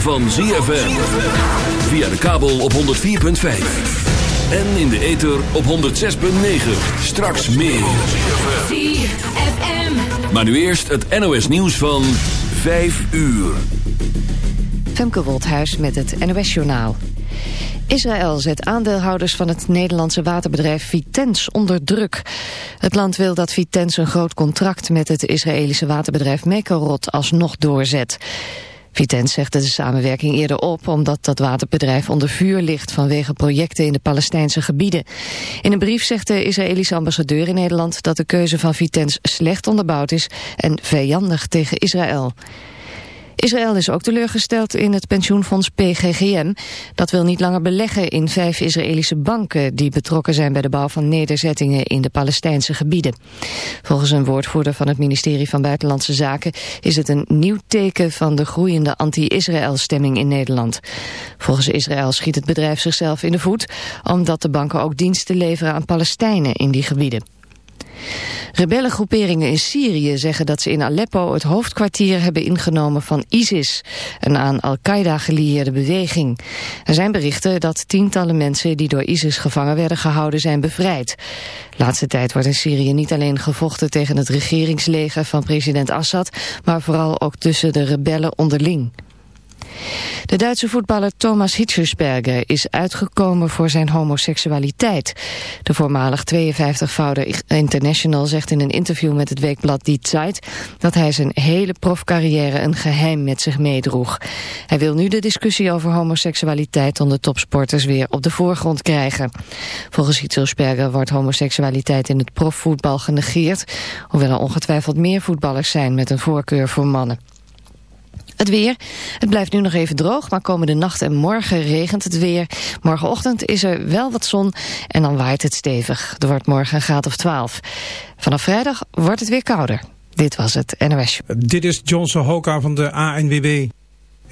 van ZFM. Via de kabel op 104.5. En in de ether op 106.9. Straks meer. ZFM. Maar nu eerst het NOS nieuws van 5 uur. Femke Woldhuis met het NOS journaal. Israël zet aandeelhouders van het Nederlandse waterbedrijf Vitens onder druk. Het land wil dat Vitens een groot contract met het Israëlische waterbedrijf Mekorot alsnog doorzet. Vitens zegt de samenwerking eerder op omdat dat waterbedrijf onder vuur ligt vanwege projecten in de Palestijnse gebieden. In een brief zegt de Israëlische ambassadeur in Nederland dat de keuze van Vitens slecht onderbouwd is en vijandig tegen Israël. Israël is ook teleurgesteld in het pensioenfonds PGGM. Dat wil niet langer beleggen in vijf Israëlische banken... die betrokken zijn bij de bouw van nederzettingen in de Palestijnse gebieden. Volgens een woordvoerder van het ministerie van Buitenlandse Zaken... is het een nieuw teken van de groeiende anti-Israël-stemming in Nederland. Volgens Israël schiet het bedrijf zichzelf in de voet... omdat de banken ook diensten leveren aan Palestijnen in die gebieden. Rebellengroeperingen in Syrië zeggen dat ze in Aleppo het hoofdkwartier hebben ingenomen van ISIS, een aan Al-Qaeda gelieerde beweging. Er zijn berichten dat tientallen mensen die door ISIS gevangen werden gehouden zijn bevrijd. Laatste tijd wordt in Syrië niet alleen gevochten tegen het regeringsleger van president Assad, maar vooral ook tussen de rebellen onderling. De Duitse voetballer Thomas Hitzelsberger is uitgekomen voor zijn homoseksualiteit. De voormalig 52-voudige international zegt in een interview met het weekblad Die Zeit... dat hij zijn hele profcarrière een geheim met zich meedroeg. Hij wil nu de discussie over homoseksualiteit onder topsporters weer op de voorgrond krijgen. Volgens Hitzelsberger wordt homoseksualiteit in het profvoetbal genegeerd... hoewel er ongetwijfeld meer voetballers zijn met een voorkeur voor mannen. Het weer. Het blijft nu nog even droog, maar komende nacht en morgen regent het weer. Morgenochtend is er wel wat zon en dan waait het stevig. Er wordt morgen een graad of 12. Vanaf vrijdag wordt het weer kouder. Dit was het NOS. Dit is Johnson Hoka van de ANWB.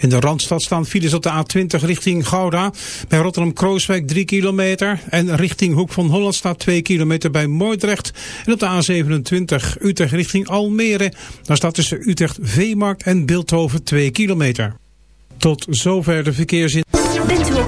In de Randstad staan files op de A20 richting Gouda. Bij Rotterdam-Krooswijk 3 kilometer. En richting Hoek van Holland staat 2 kilometer bij Moordrecht. En op de A27 Utrecht richting Almere. Daar staat tussen Utrecht Veemarkt en Beeldhoven 2 kilometer. Tot zover de verkeersin.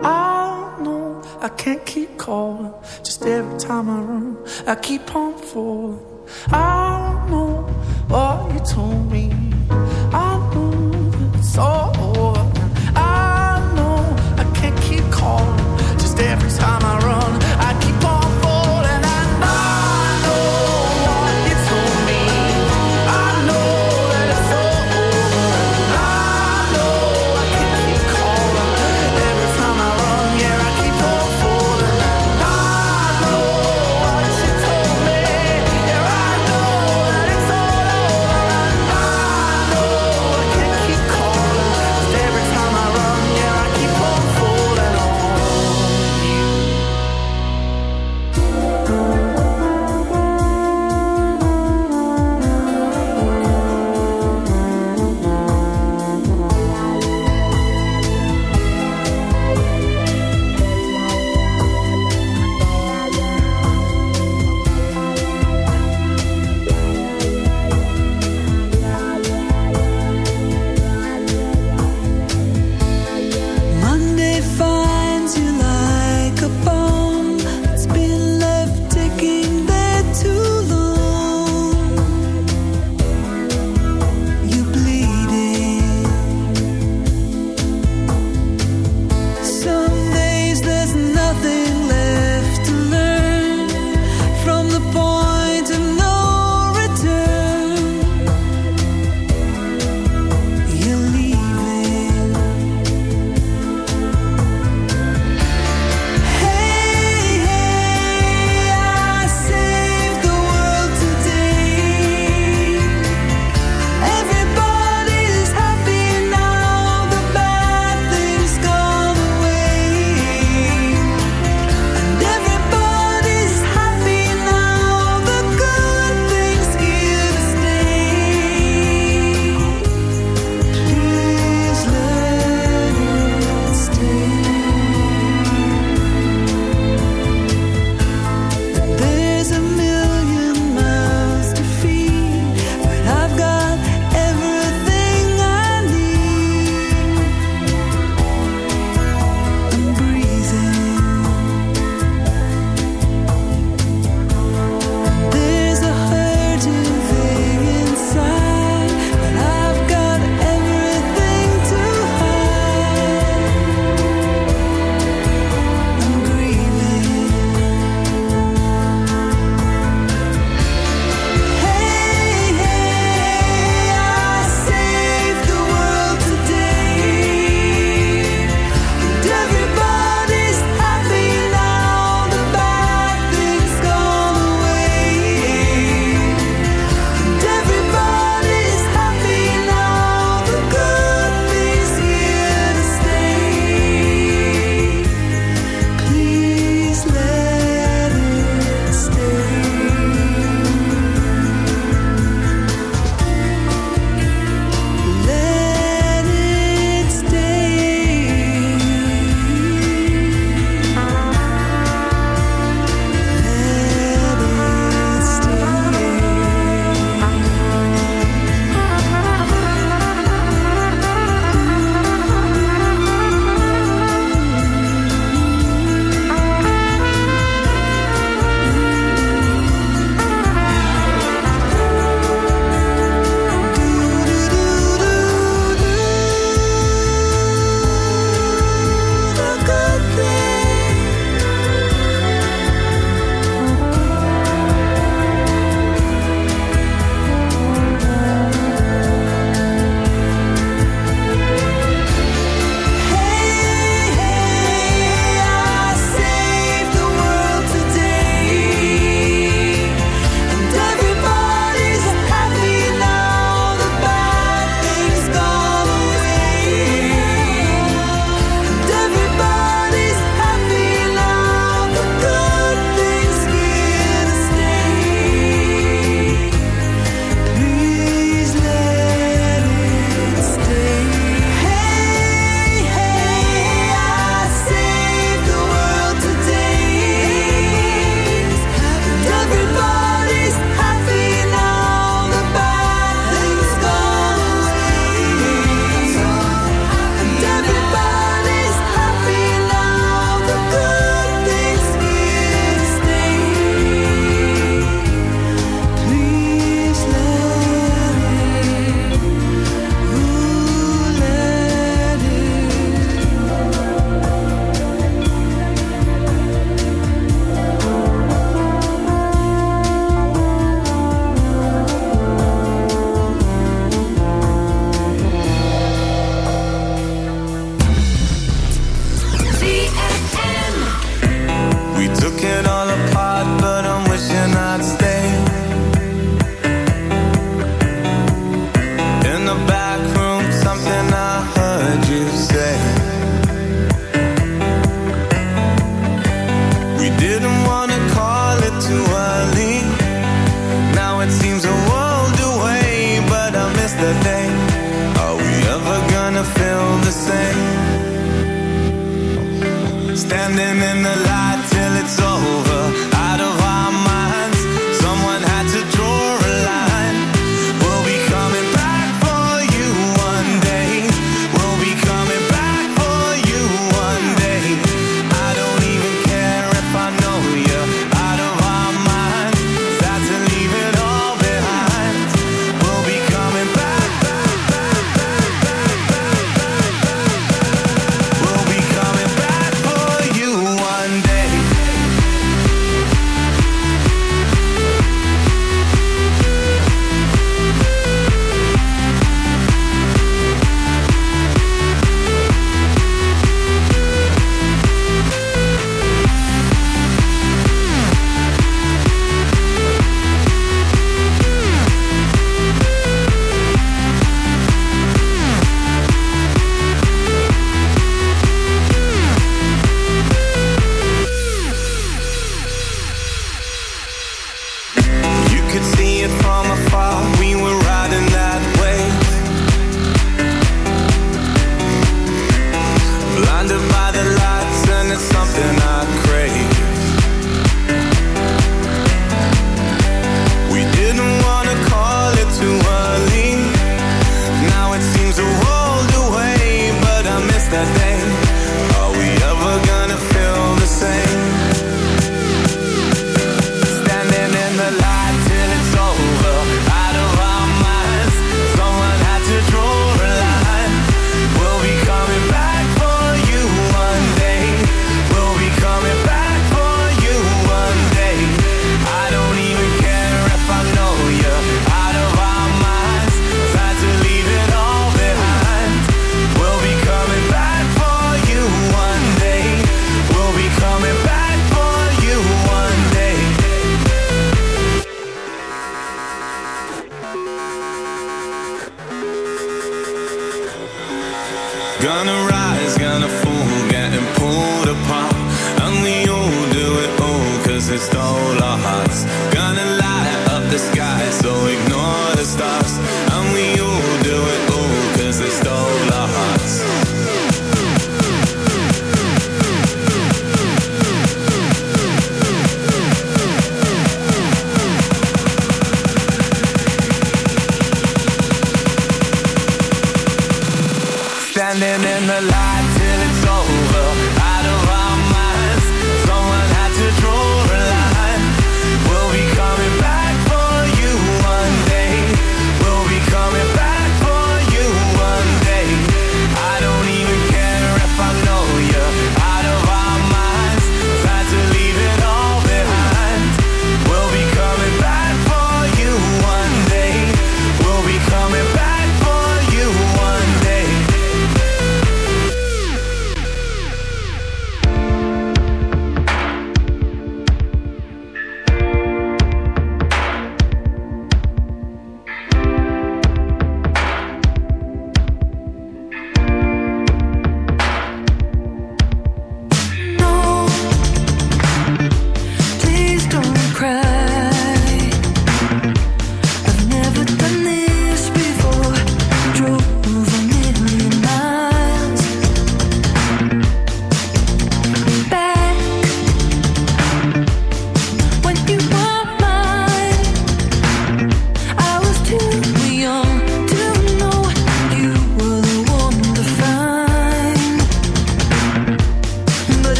I know I can't keep calling. Just every time I run, I keep on falling. I know what you told me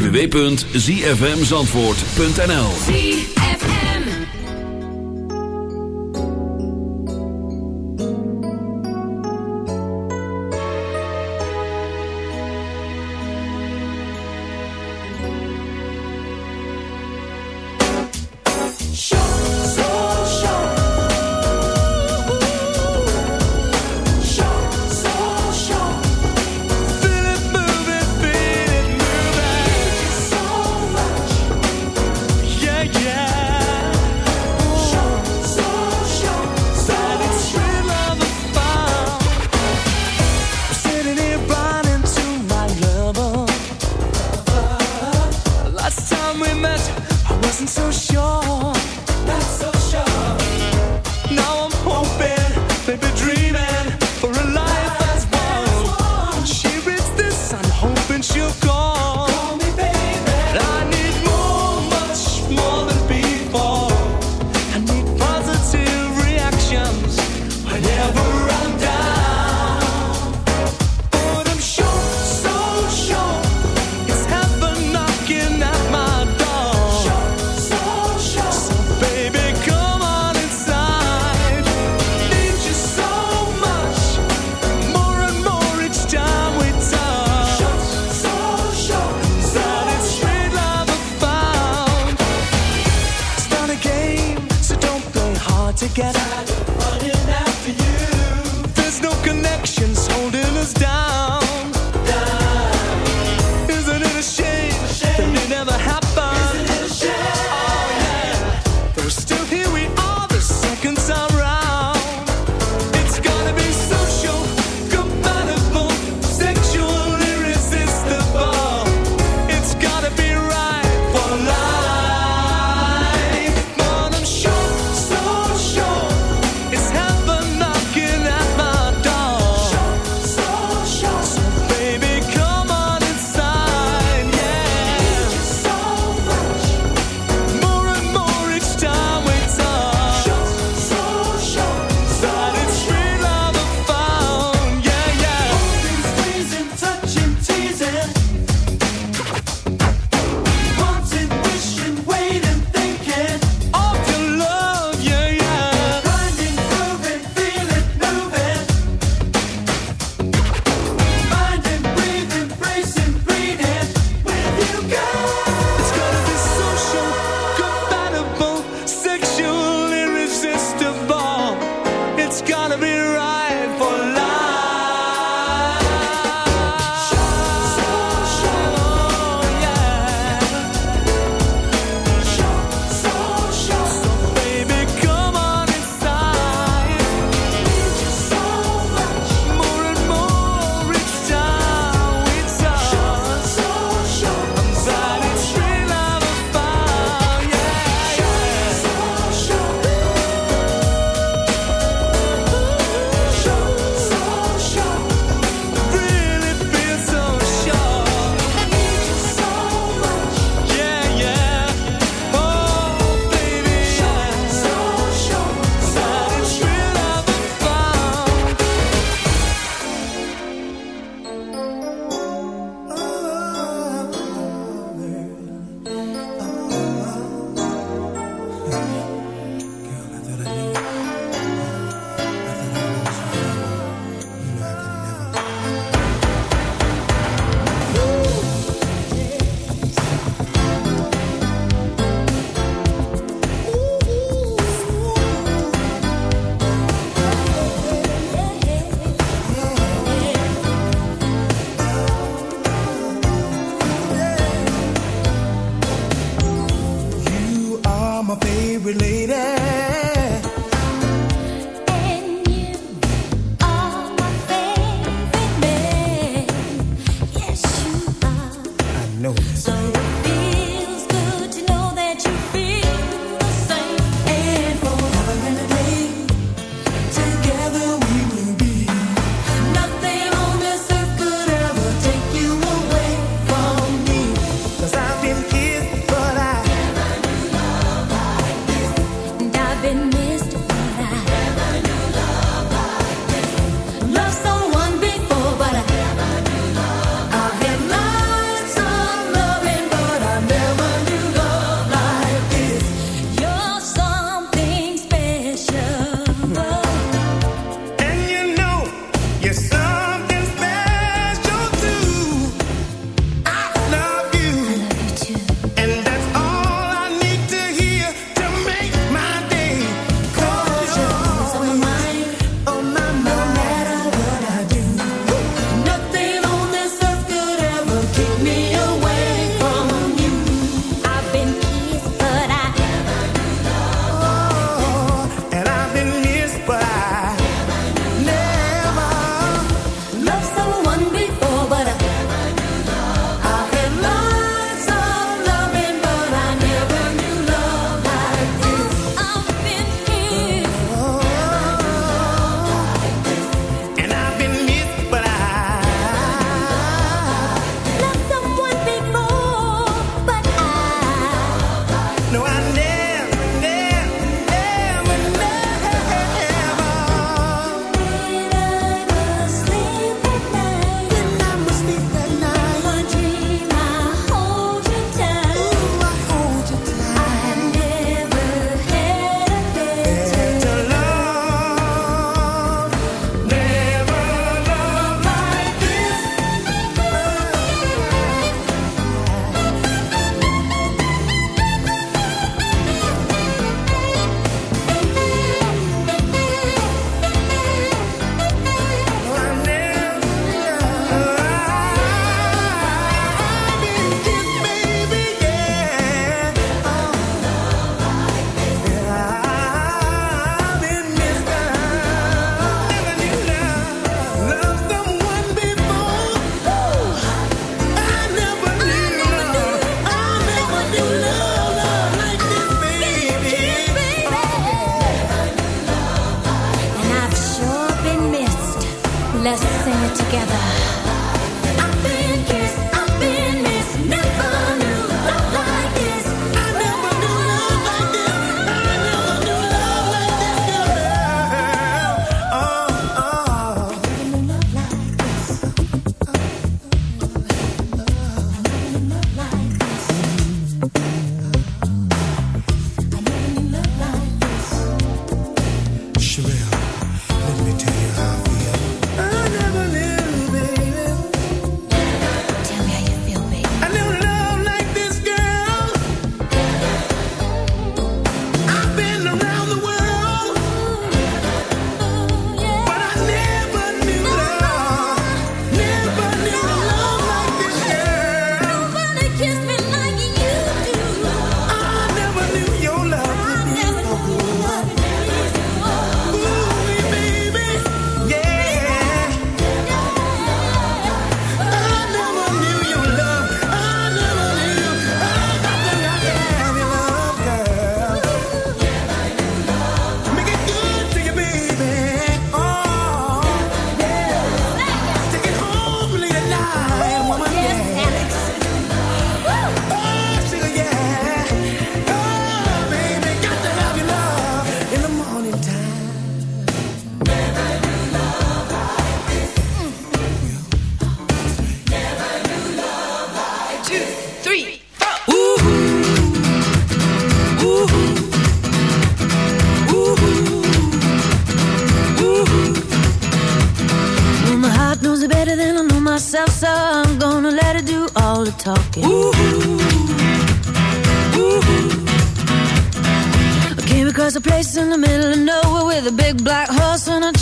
www.zfmzandvoort.nl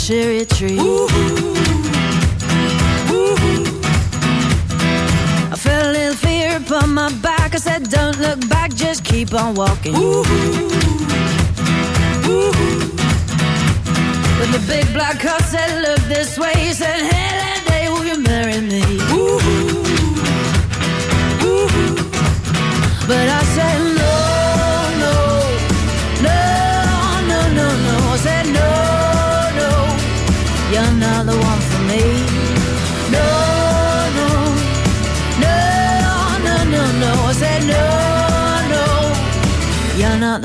horse and a cherry tree. I felt a little fear upon my back. I said, Don't look back, just keep on walking. But the big black horse said, Look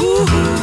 Ooh.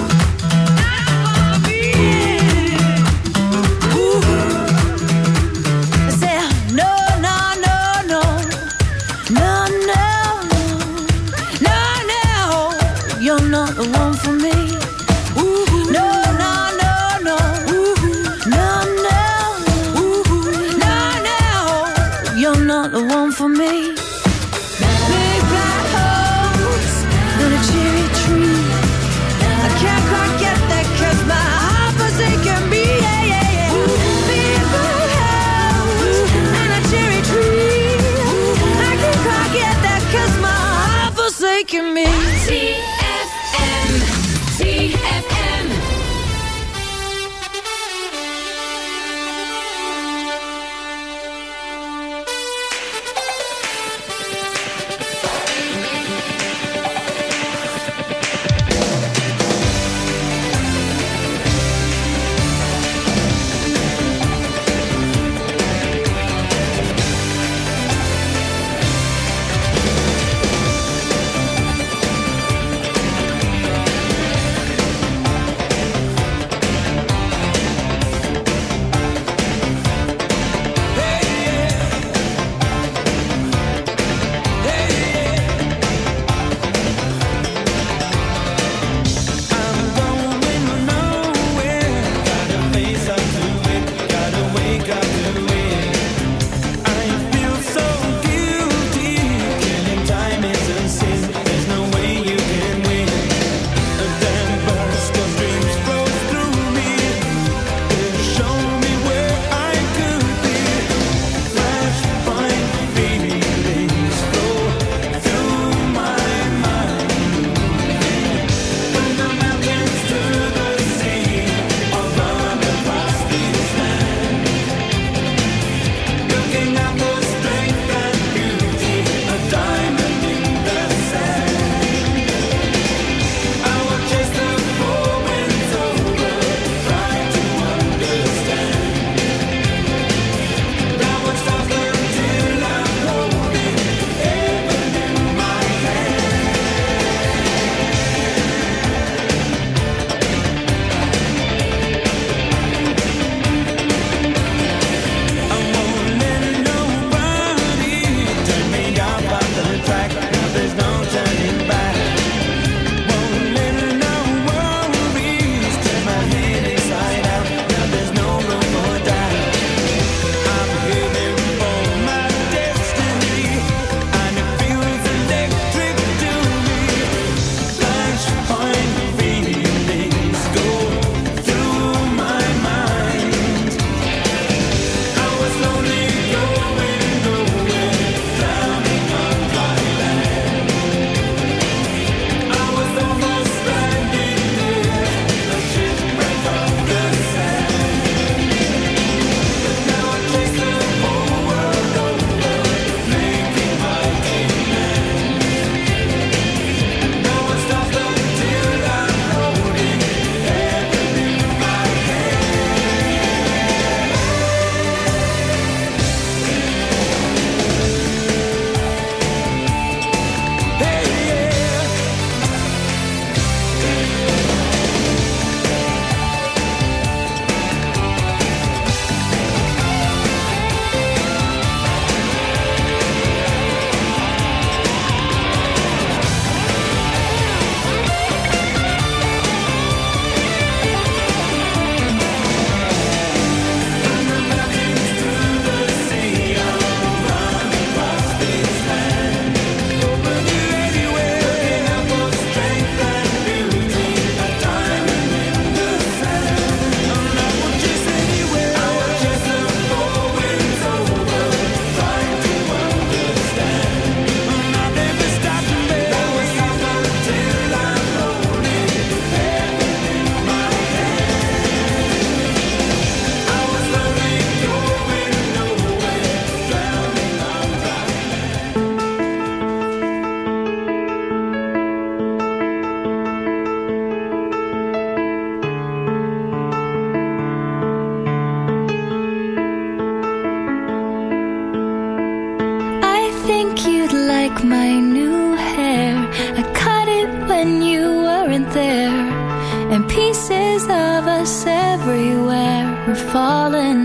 Falling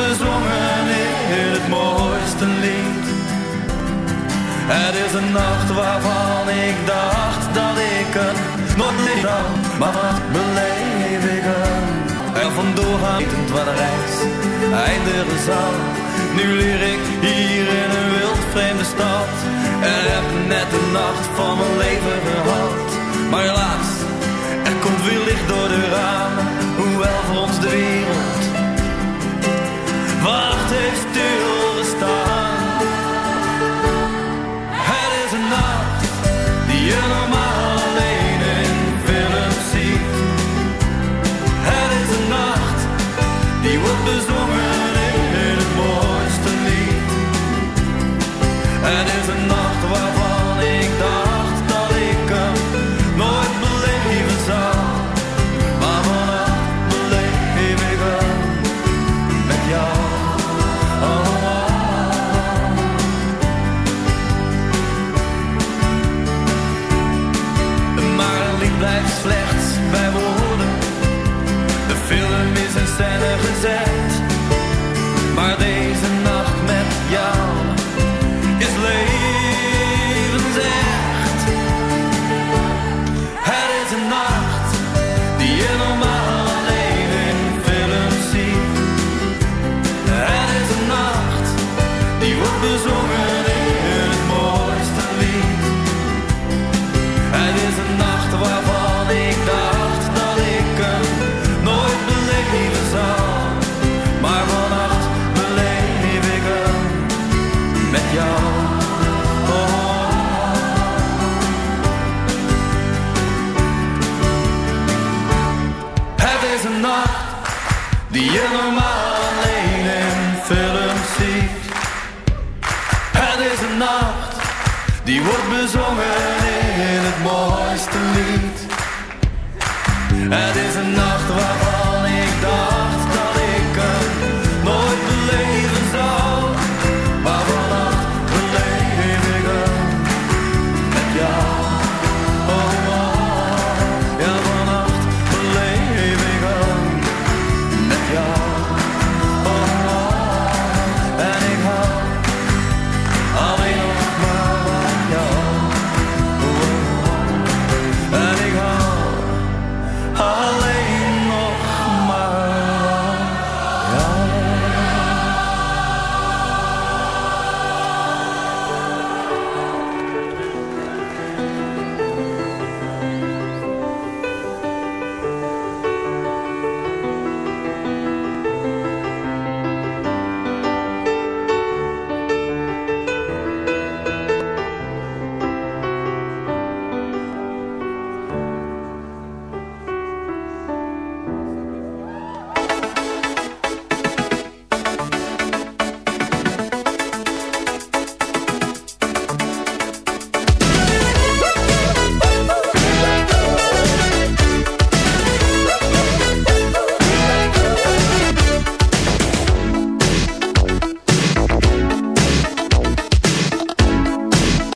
bezongen in het mooiste lied. Het is een nacht waarvan ik dacht dat ik het nog niet had, maar wat beleef ik hem? Er vandoor waar de reis eindigen zal. Nu leer ik hier in een wild vreemde stad en heb net de nacht van mijn leven gehad. Maar helaas, er komt weer licht door de ramen, hoewel voor ons de wereld wacht heeft stilgestaan. Het is een nacht die je normaal